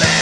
Yeah.